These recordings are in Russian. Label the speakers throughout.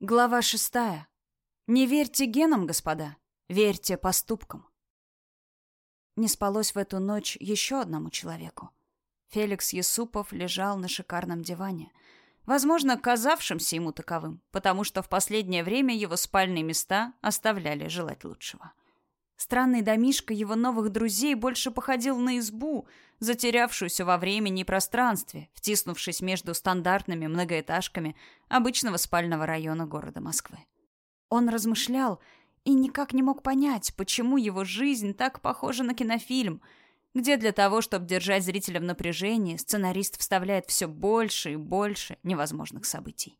Speaker 1: Глава шестая. Не верьте генам, господа, верьте поступкам. Не спалось в эту ночь еще одному человеку. Феликс Есупов лежал на шикарном диване, возможно, казавшимся ему таковым, потому что в последнее время его спальные места оставляли желать лучшего. Странный домишко его новых друзей больше походил на избу, затерявшуюся во времени и пространстве, втиснувшись между стандартными многоэтажками обычного спального района города Москвы. Он размышлял и никак не мог понять, почему его жизнь так похожа на кинофильм, где для того, чтобы держать зрителя в напряжении, сценарист вставляет все больше и больше невозможных событий.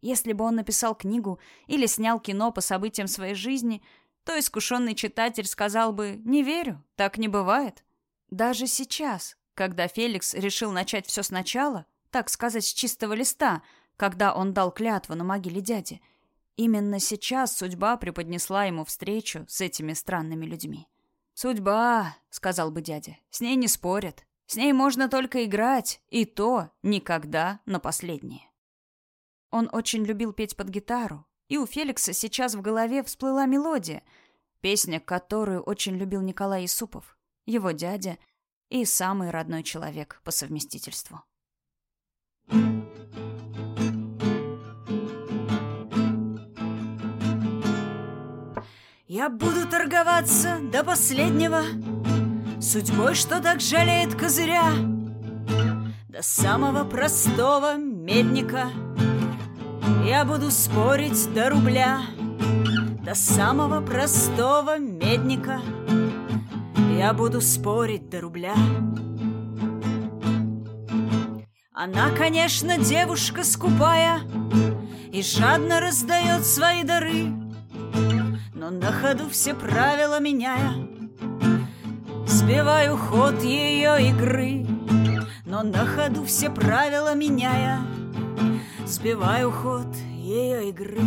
Speaker 1: Если бы он написал книгу или снял кино по событиям своей жизни – то искушенный читатель сказал бы «Не верю, так не бывает». Даже сейчас, когда Феликс решил начать все сначала, так сказать, с чистого листа, когда он дал клятву на могиле дяди, именно сейчас судьба преподнесла ему встречу с этими странными людьми. «Судьба», — сказал бы дядя, — «с ней не спорят. С ней можно только играть, и то никогда на последнее». Он очень любил петь под гитару, и у Феликса сейчас в голове всплыла мелодия, песня, которую очень любил Николай Исупов, его дядя и самый родной человек по совместительству.
Speaker 2: Я буду торговаться до последнего Судьбой, что так жалеет козыря До самого простого медника — я буду спорить до рубля, до самого простого медника. Я буду спорить до рубля. Она, конечно, девушка скупая И жадно раздает свои дары Но на ходу все правила меняя Сбиваю ход ее игры Но на ходу все правила меняя Сбиваю ход ее игры.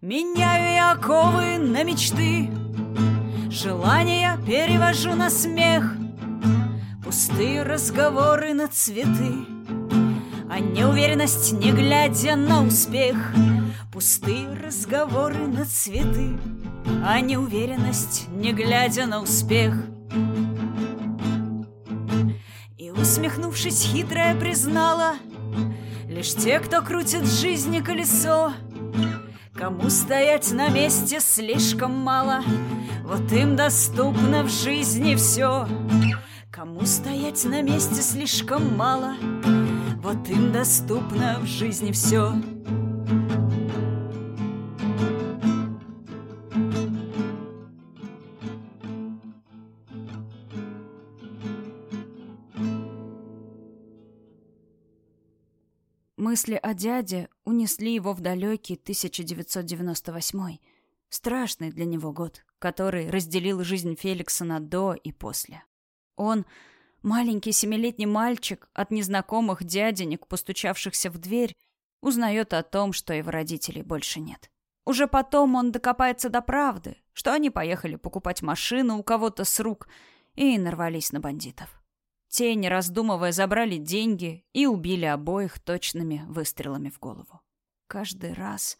Speaker 2: Меняю я оковы на мечты Желания перевожу на смех. Пустые разговоры на цветы А неуверенность, не глядя на успех. Пустые разговоры на цветы А неуверенность, не глядя на успех — Усмехнувшись, хитрая признала. Лишь те, кто крутит жизни колесо Кому стоять на месте слишком мало. Вот им доступно в жизни все Кому стоять на месте слишком мало. Вот им доступно в жизни все
Speaker 1: Мысли о дяде унесли его в далекий 1998 страшный для него год, который разделил жизнь Феликса на до и после. Он, маленький семилетний мальчик, от незнакомых дяденек, постучавшихся в дверь, узнает о том, что его родителей больше нет. Уже потом он докопается до правды, что они поехали покупать машину у кого-то с рук и нарвались на бандитов. Те, не раздумывая, забрали деньги и убили обоих точными выстрелами в голову. Каждый раз,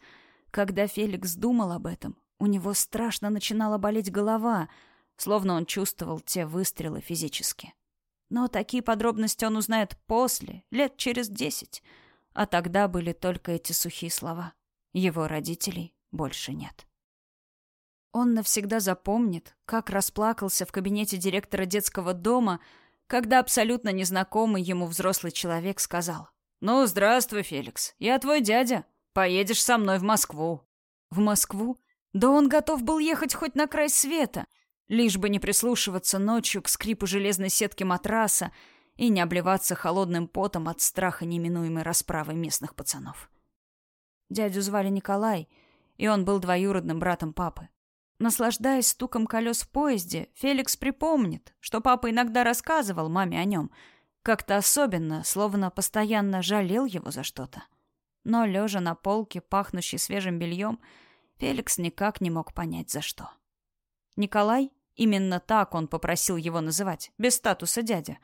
Speaker 1: когда Феликс думал об этом, у него страшно начинала болеть голова, словно он чувствовал те выстрелы физически. Но такие подробности он узнает после, лет через десять. А тогда были только эти сухие слова. Его родителей больше нет. Он навсегда запомнит, как расплакался в кабинете директора детского дома, когда абсолютно незнакомый ему взрослый человек сказал. «Ну, здравствуй, Феликс. Я твой дядя. Поедешь со мной в Москву». В Москву? Да он готов был ехать хоть на край света, лишь бы не прислушиваться ночью к скрипу железной сетки матраса и не обливаться холодным потом от страха неминуемой расправы местных пацанов. Дядю звали Николай, и он был двоюродным братом папы. Наслаждаясь стуком колес в поезде, Феликс припомнит, что папа иногда рассказывал маме о нем, как-то особенно, словно постоянно жалел его за что-то. Но, лежа на полке, пахнущей свежим бельем, Феликс никак не мог понять, за что. Николай, именно так он попросил его называть, без статуса дядя,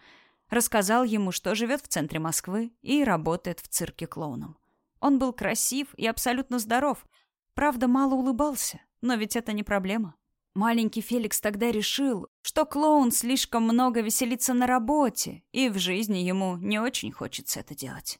Speaker 1: Рассказал ему, что живет в центре Москвы и работает в цирке клоуном. Он был красив и абсолютно здоров. Правда, мало улыбался, но ведь это не проблема. Маленький Феликс тогда решил, что клоун слишком много веселится на работе, и в жизни ему не очень хочется это делать.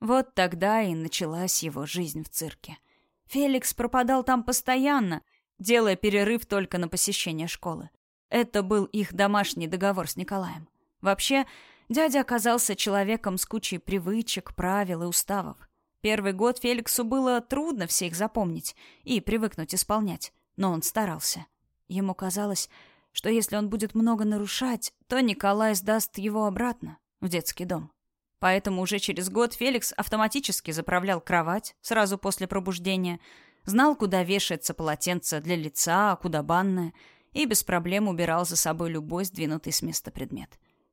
Speaker 1: Вот тогда и началась его жизнь в цирке. Феликс пропадал там постоянно, делая перерыв только на посещение школы. Это был их домашний договор с Николаем. Вообще, дядя оказался человеком с кучей привычек, правил и уставов. Первый год Феликсу было трудно все их запомнить и привыкнуть исполнять но он старался. Ему казалось, что если он будет много нарушать, то Николай сдаст его обратно, в детский дом. Поэтому уже через год Феликс автоматически заправлял кровать сразу после пробуждения, знал, куда вешается полотенце для лица, а куда банное, и без проблем убирал за собой любой сдвинутый с места предмет.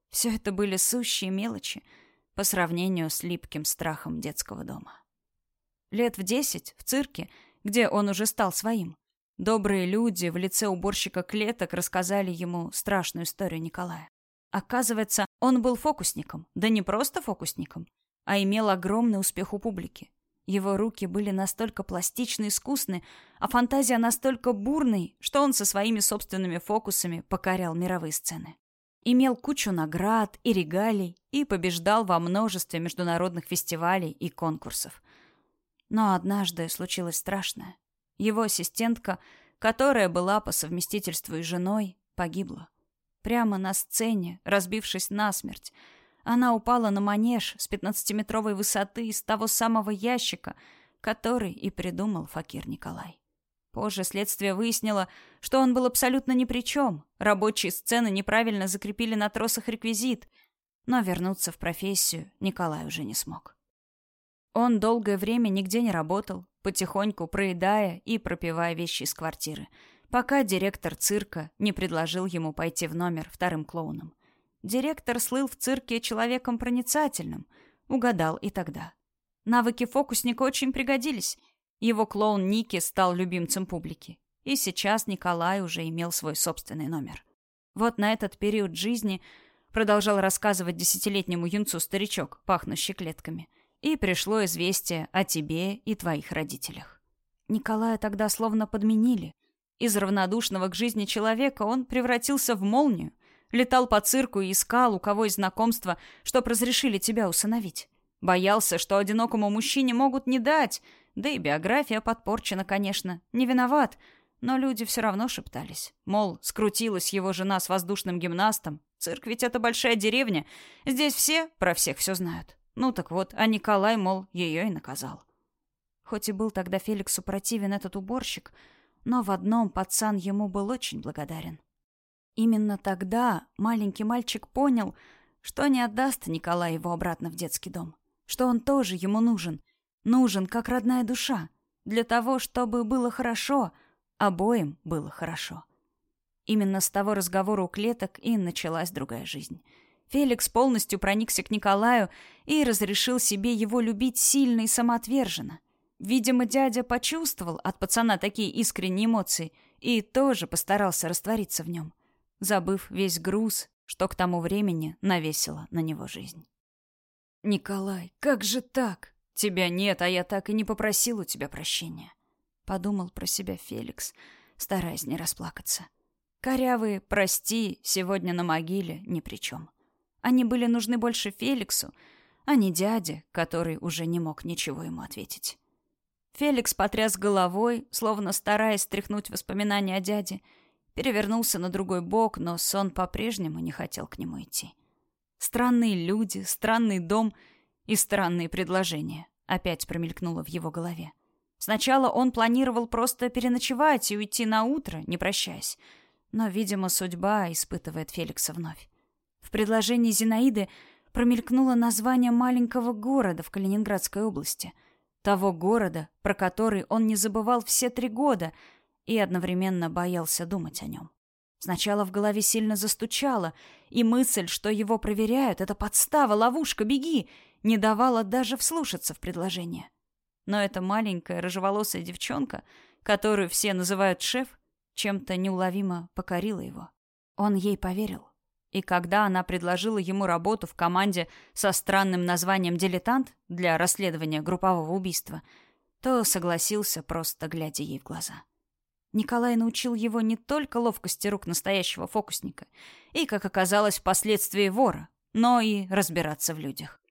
Speaker 1: Все это были сущие мелочи по сравнению с липким страхом детского дома. Лет в десять в цирке, где он уже стал своим, Добрые люди в лице уборщика клеток рассказали ему страшную историю Николая. Оказывается, он был фокусником, да не просто фокусником, а имел огромный успех у публики. Его руки были настолько пластичны и искусны, а фантазия настолько бурной, что он со своими собственными фокусами покорял мировые сцены. Имел кучу наград и регалий и побеждал во множестве международных фестивалей и конкурсов. Но однажды случилось страшное. Его ассистентка, которая была по совместительству и женой, погибла. Прямо на сцене, разбившись насмерть. Она упала на манеж с пятнадцатиметровой высоты из того самого ящика, который и придумал Факир Николай. Позже следствие выяснило, что он был абсолютно ни при чем. Рабочие сцены неправильно закрепили на тросах реквизит, но вернуться в профессию Николай уже не смог. Он долгое время нигде не работал, потихоньку проедая и пропивая вещи из квартиры, пока директор цирка не предложил ему пойти в номер вторым клоуном. Директор слыл в цирке человеком проницательным, угадал и тогда. Навыки фокусника очень пригодились. Его клоун Ники стал любимцем публики. И сейчас Николай уже имел свой собственный номер. Вот на этот период жизни продолжал рассказывать десятилетнему юнцу старичок, пахнущий клетками – и пришло известие о тебе и твоих родителях. Николая тогда словно подменили. Из равнодушного к жизни человека он превратился в молнию, летал по цирку и искал, у кого есть знакомства, чтоб разрешили тебя усыновить. Боялся, что одинокому мужчине могут не дать, да и биография подпорчена, конечно, не виноват, но люди все равно шептались. Мол, скрутилась его жена с воздушным гимнастом. Цирк ведь это большая деревня. Здесь все про всех все знают. Ну так вот, а Николай, мол, ее и наказал. Хоть и был тогда Феликсу противен этот уборщик, но в одном пацан ему был очень благодарен. Именно тогда маленький мальчик понял, что не отдаст Николай его обратно в детский дом, что он тоже ему нужен, нужен как родная душа, для того, чтобы было хорошо, обоим было хорошо. Именно с того разговора у клеток и началась другая жизнь — Феликс полностью проникся к Николаю и разрешил себе его любить сильно и самоотверженно. Видимо, дядя почувствовал от пацана такие искренние эмоции и тоже постарался раствориться в нем, забыв весь груз, что к тому времени навесила на него жизнь. «Николай, как же так? Тебя нет, а я так и не попросил у тебя прощения», — подумал про себя Феликс, стараясь не расплакаться. «Корявые, прости, сегодня на могиле ни при чем». Они были нужны больше Феликсу, а не дяде, который уже не мог ничего ему ответить. Феликс потряс головой, словно стараясь стряхнуть воспоминания о дяде, перевернулся на другой бок, но сон по-прежнему не хотел к нему идти. Странные люди, странный дом и странные предложения опять промелькнуло в его голове. Сначала он планировал просто переночевать и уйти на утро, не прощаясь, но, видимо, судьба испытывает Феликса вновь. В предложении Зинаиды промелькнуло название маленького города в Калининградской области. Того города, про который он не забывал все три года и одновременно боялся думать о нем. Сначала в голове сильно застучало, и мысль, что его проверяют, это подстава, ловушка, беги, не давала даже вслушаться в предложение. Но эта маленькая рыжеволосая девчонка, которую все называют шеф, чем-то неуловимо покорила его. Он ей поверил. И когда она предложила ему работу в команде со странным названием «Дилетант» для расследования группового убийства, то согласился, просто глядя ей в глаза. Николай научил его не только ловкости рук настоящего фокусника и, как оказалось, впоследствии вора, но и разбираться в людях.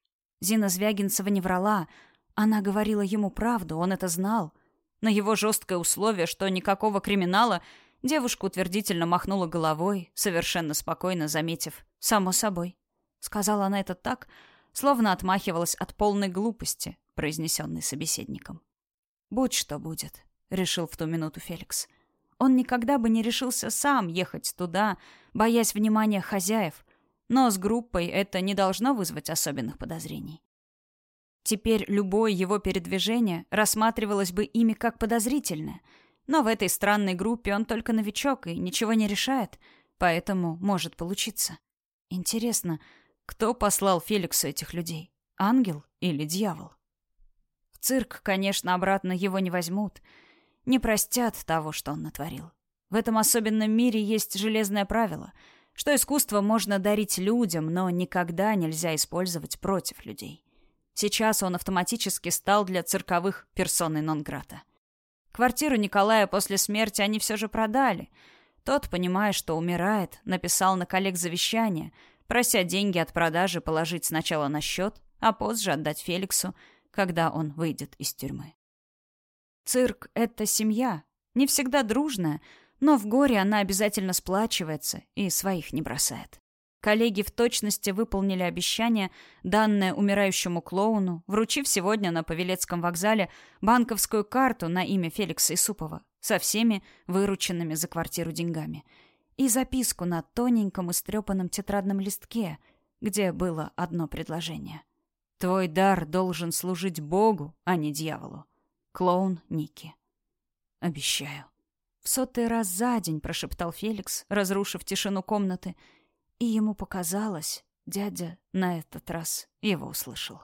Speaker 1: Зина Звягинцева не врала, она говорила ему правду, он это знал. На его жесткое условие, что никакого криминала, девушка утвердительно махнула головой, совершенно спокойно заметив «само собой». Сказала она это так, словно отмахивалась от полной глупости, произнесенной собеседником. «Будь что будет», — решил в ту минуту Феликс. Он никогда бы не решился сам ехать туда, боясь внимания хозяев, но с группой это не должно вызвать особенных подозрений. Теперь любое его передвижение рассматривалось бы ими как подозрительное, но в этой странной группе он только новичок и ничего не решает, поэтому может получиться. Интересно, кто послал Феликсу этих людей? Ангел или дьявол? В цирк, конечно, обратно его не возьмут, не простят того, что он натворил. В этом особенном мире есть железное правило, что искусство можно дарить людям, но никогда нельзя использовать против людей. Сейчас он автоматически стал для цирковых персоной нон-грата. Квартиру Николая после смерти они все же продали. Тот, понимая, что умирает, написал на коллег завещание, прося деньги от продажи положить сначала на счет, а позже отдать Феликсу, когда он выйдет из тюрьмы. Цирк — это семья, не всегда дружная, но в горе она обязательно сплачивается и своих не бросает. Коллеги в точности выполнили обещание, данное умирающему клоуну, вручив сегодня на Павелецком вокзале банковскую карту на имя Феликса Исупова со всеми вырученными за квартиру деньгами и записку на тоненьком истрепанном тетрадном листке, где было одно предложение. «Твой дар должен служить Богу, а не дьяволу. Клоун Ники». «Обещаю». В сотый раз за день прошептал Феликс, разрушив тишину комнаты — и ему показалось, дядя на этот раз его услышал.